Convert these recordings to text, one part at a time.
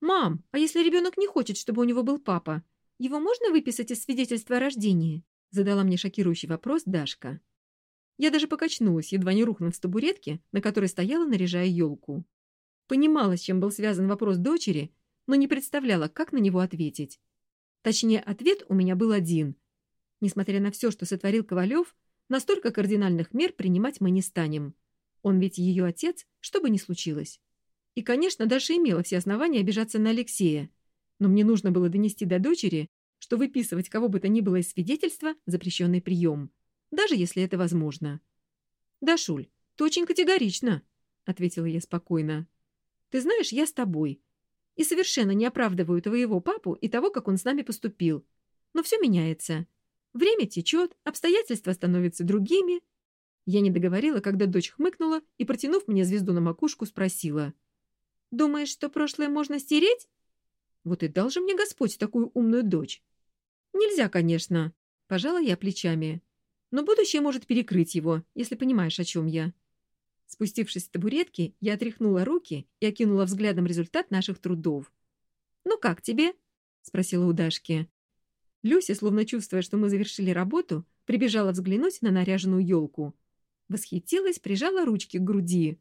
«Мам, а если ребенок не хочет, чтобы у него был папа, его можно выписать из свидетельства о рождении?» Задала мне шокирующий вопрос Дашка. Я даже покачнулась, едва не рухнув с табуретки, на которой стояла, наряжая елку. Понимала, с чем был связан вопрос дочери, но не представляла, как на него ответить. Точнее, ответ у меня был один. Несмотря на все, что сотворил Ковалев, настолько кардинальных мер принимать мы не станем. Он ведь ее отец, что бы ни случилось. И, конечно, Даша имела все основания обижаться на Алексея. Но мне нужно было донести до дочери, что выписывать кого бы то ни было из свидетельства – запрещенный прием. Даже если это возможно. «Дашуль, ты очень категорично», – ответила я спокойно. «Ты знаешь, я с тобой. И совершенно не оправдываю твоего папу и того, как он с нами поступил. Но все меняется. Время течет, обстоятельства становятся другими, я не договорила, когда дочь хмыкнула и, протянув мне звезду на макушку, спросила. «Думаешь, что прошлое можно стереть?» «Вот и дал же мне Господь такую умную дочь». «Нельзя, конечно», — пожала я плечами. «Но будущее может перекрыть его, если понимаешь, о чем я». Спустившись с табуретки, я отряхнула руки и окинула взглядом результат наших трудов. «Ну как тебе?» — спросила у Дашки. Люся, словно чувствуя, что мы завершили работу, прибежала взглянуть на наряженную елку — Восхитилась, прижала ручки к груди.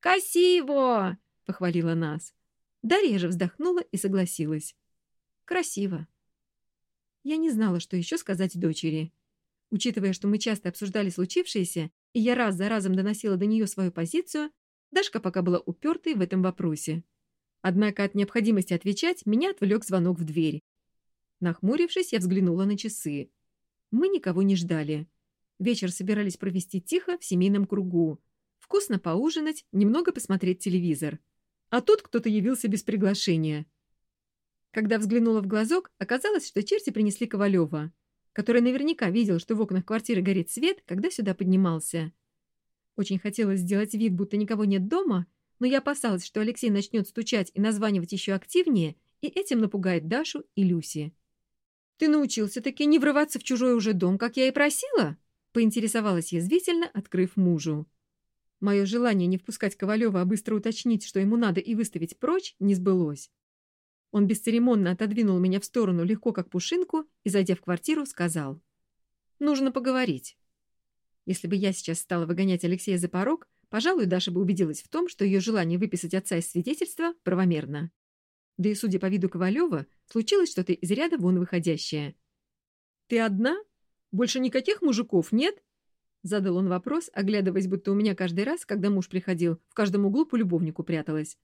«Красиво!» — похвалила нас. Дарья же вздохнула и согласилась. «Красиво». Я не знала, что еще сказать дочери. Учитывая, что мы часто обсуждали случившееся, и я раз за разом доносила до нее свою позицию, Дашка пока была упертой в этом вопросе. Однако от необходимости отвечать меня отвлек звонок в дверь. Нахмурившись, я взглянула на часы. Мы никого не ждали. Вечер собирались провести тихо в семейном кругу. Вкусно поужинать, немного посмотреть телевизор. А тут кто-то явился без приглашения. Когда взглянула в глазок, оказалось, что черти принесли Ковалева, который наверняка видел, что в окнах квартиры горит свет, когда сюда поднимался. Очень хотелось сделать вид, будто никого нет дома, но я опасалась, что Алексей начнет стучать и названивать еще активнее, и этим напугает Дашу и Люси. «Ты научился-таки не врываться в чужой уже дом, как я и просила?» Поинтересовалась язвительно, открыв мужу. Мое желание не впускать Ковалева, а быстро уточнить, что ему надо, и выставить прочь, не сбылось. Он бесцеремонно отодвинул меня в сторону легко, как пушинку, и, зайдя в квартиру, сказал. «Нужно поговорить». Если бы я сейчас стала выгонять Алексея за порог, пожалуй, Даша бы убедилась в том, что ее желание выписать отца из свидетельства правомерно. Да и, судя по виду Ковалева, случилось что-то из ряда вон выходящее. «Ты одна?» Больше никаких мужиков нет?» Задал он вопрос, оглядываясь, будто у меня каждый раз, когда муж приходил, в каждом углу по любовнику пряталась.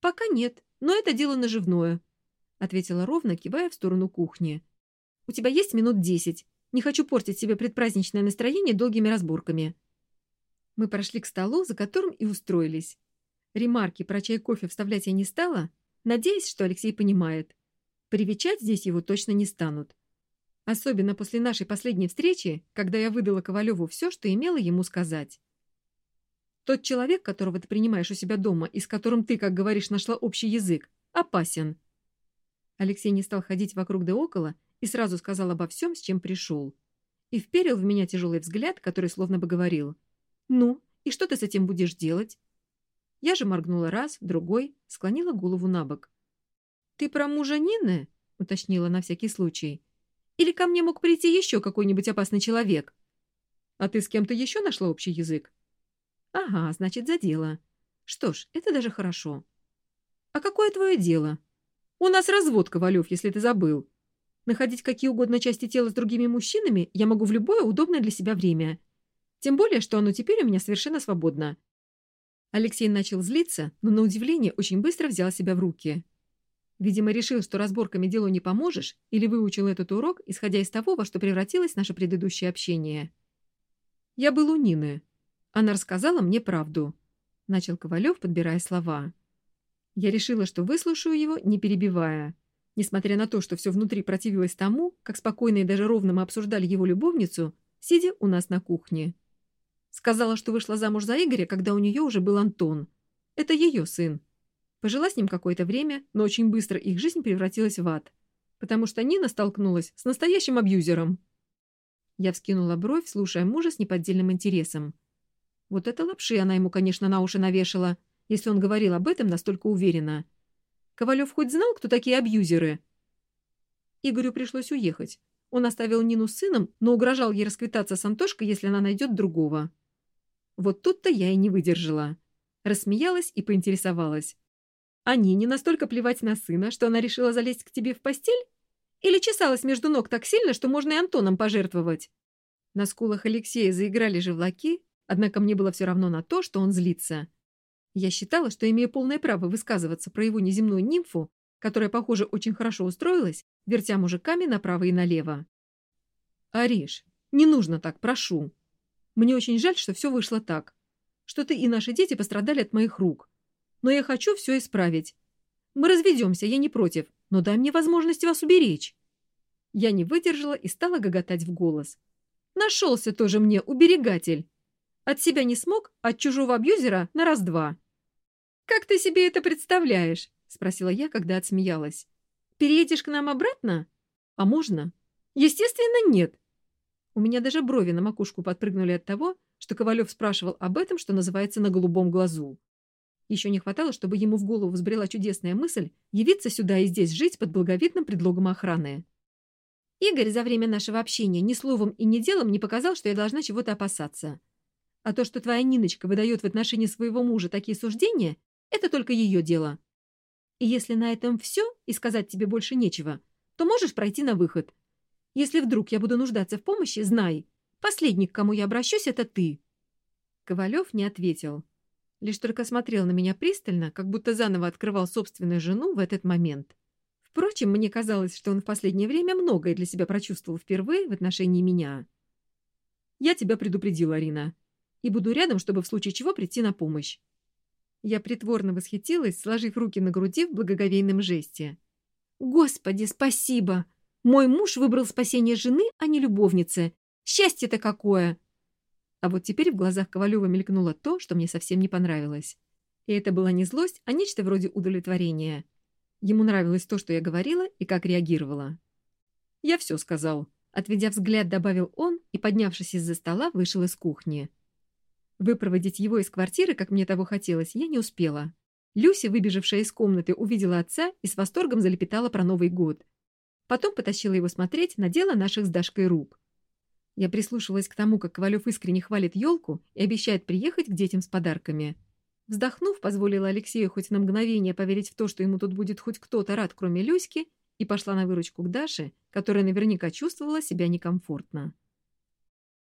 «Пока нет, но это дело наживное», — ответила ровно, кивая в сторону кухни. «У тебя есть минут десять. Не хочу портить себе предпраздничное настроение долгими разборками». Мы прошли к столу, за которым и устроились. Ремарки про чай-кофе вставлять я не стала, надеясь, что Алексей понимает. Привечать здесь его точно не станут. Особенно после нашей последней встречи, когда я выдала Ковалеву все, что имела ему сказать. Тот человек, которого ты принимаешь у себя дома и с которым ты, как говоришь, нашла общий язык, опасен. Алексей не стал ходить вокруг да около и сразу сказал обо всем, с чем пришел. И вперил в меня тяжелый взгляд, который словно бы говорил. «Ну, и что ты с этим будешь делать?» Я же моргнула раз, другой, склонила голову на бок. «Ты про мужа Нины?» — уточнила на всякий случай. Или ко мне мог прийти еще какой-нибудь опасный человек? А ты с кем-то еще нашла общий язык? Ага, значит, за дело. Что ж, это даже хорошо. А какое твое дело? У нас развод, Ковалев, если ты забыл. Находить какие угодно части тела с другими мужчинами я могу в любое удобное для себя время. Тем более, что оно теперь у меня совершенно свободно. Алексей начал злиться, но на удивление очень быстро взял себя в руки. Видимо, решил, что разборками делу не поможешь, или выучил этот урок, исходя из того, во что превратилось наше предыдущее общение. «Я был у Нины. Она рассказала мне правду», — начал Ковалев, подбирая слова. Я решила, что выслушаю его, не перебивая. Несмотря на то, что все внутри противилось тому, как спокойно и даже ровно мы обсуждали его любовницу, сидя у нас на кухне. Сказала, что вышла замуж за Игоря, когда у нее уже был Антон. Это ее сын. Пожила с ним какое-то время, но очень быстро их жизнь превратилась в ад, потому что Нина столкнулась с настоящим абьюзером. Я вскинула бровь, слушая мужа с неподдельным интересом. Вот это лапши она ему, конечно, на уши навешала, если он говорил об этом настолько уверенно. Ковалев хоть знал, кто такие абьюзеры? Игорю пришлось уехать. Он оставил Нину с сыном, но угрожал ей расквитаться с Антошкой, если она найдет другого. Вот тут-то я и не выдержала. Рассмеялась и поинтересовалась. А Нине настолько плевать на сына, что она решила залезть к тебе в постель? Или чесалась между ног так сильно, что можно и Антоном пожертвовать? На скулах Алексея заиграли живлаки, однако мне было все равно на то, что он злится. Я считала, что имею полное право высказываться про его неземную нимфу, которая, похоже, очень хорошо устроилась, вертя мужиками направо и налево. «Ариш, не нужно так, прошу. Мне очень жаль, что все вышло так, что ты и наши дети пострадали от моих рук. Но я хочу все исправить. Мы разведемся, я не против, но дай мне возможность вас уберечь». Я не выдержала и стала гоготать в голос. «Нашелся тоже мне уберегатель. От себя не смог, от чужого абьюзера на раз-два». «Как ты себе это представляешь?» — спросила я, когда отсмеялась. «Переедешь к нам обратно? А можно?» «Естественно, нет». У меня даже брови на макушку подпрыгнули от того, что Ковалев спрашивал об этом, что называется, на голубом глазу. Еще не хватало, чтобы ему в голову взбрела чудесная мысль явиться сюда и здесь жить под благовидным предлогом охраны. Игорь за время нашего общения ни словом и ни делом не показал, что я должна чего-то опасаться. А то, что твоя Ниночка выдает в отношении своего мужа такие суждения, это только ее дело. И если на этом все и сказать тебе больше нечего, то можешь пройти на выход. Если вдруг я буду нуждаться в помощи, знай, последний, к кому я обращусь, это ты». Ковалев не ответил. Лишь только смотрел на меня пристально, как будто заново открывал собственную жену в этот момент. Впрочем, мне казалось, что он в последнее время многое для себя прочувствовал впервые в отношении меня. «Я тебя предупредила, Арина, и буду рядом, чтобы в случае чего прийти на помощь. Я притворно восхитилась, сложив руки на груди в благоговейном жесте. «Господи, спасибо! Мой муж выбрал спасение жены, а не любовницы. Счастье-то какое!» А вот теперь в глазах Ковалева мелькнуло то, что мне совсем не понравилось. И это была не злость, а нечто вроде удовлетворения. Ему нравилось то, что я говорила и как реагировала. «Я все сказал», — отведя взгляд, добавил он и, поднявшись из-за стола, вышел из кухни. Выпроводить его из квартиры, как мне того хотелось, я не успела. Люся, выбежавшая из комнаты, увидела отца и с восторгом залепетала про Новый год. Потом потащила его смотреть на дело наших с Дашкой рук. Я прислушивалась к тому, как Ковалев искренне хвалит елку и обещает приехать к детям с подарками. Вздохнув, позволила Алексею хоть на мгновение поверить в то, что ему тут будет хоть кто-то рад, кроме Люськи, и пошла на выручку к Даше, которая наверняка чувствовала себя некомфортно.